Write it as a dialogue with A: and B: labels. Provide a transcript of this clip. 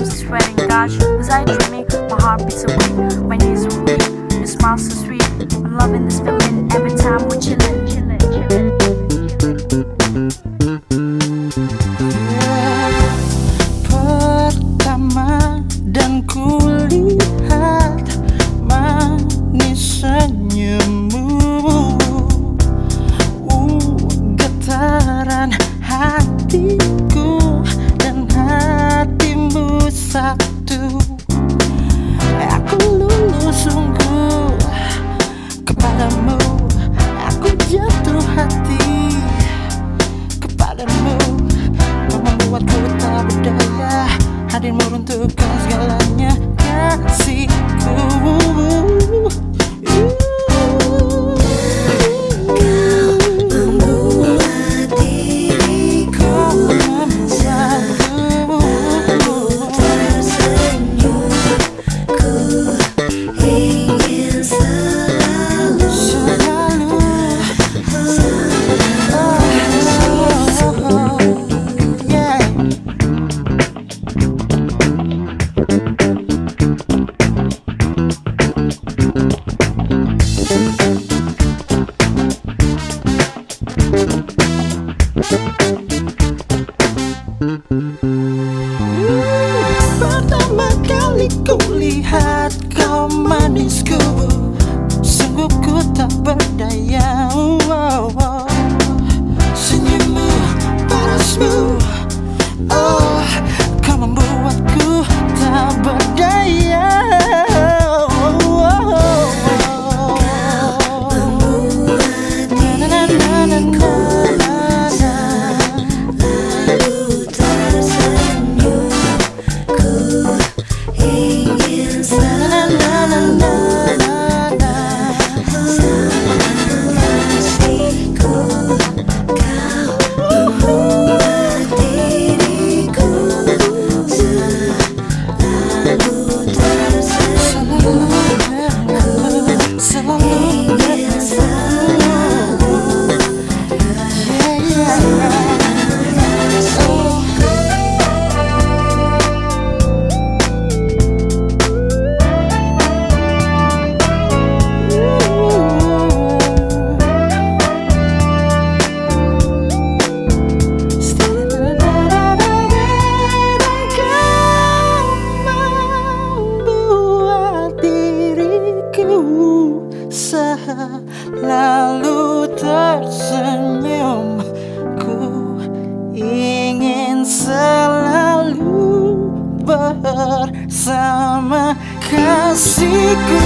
A: Palms are sweating, gosh, was I dreaming? My heart beats so weak, my knees are weak. Your smile so sweet. I'm loving this feeling every time we're chilling.
B: Lihat kau manisku Sungguh ku tak berdaya wow, wow. Senyummu, parasmu selalu tersenyum. Ku ingin selalu bersama kasihku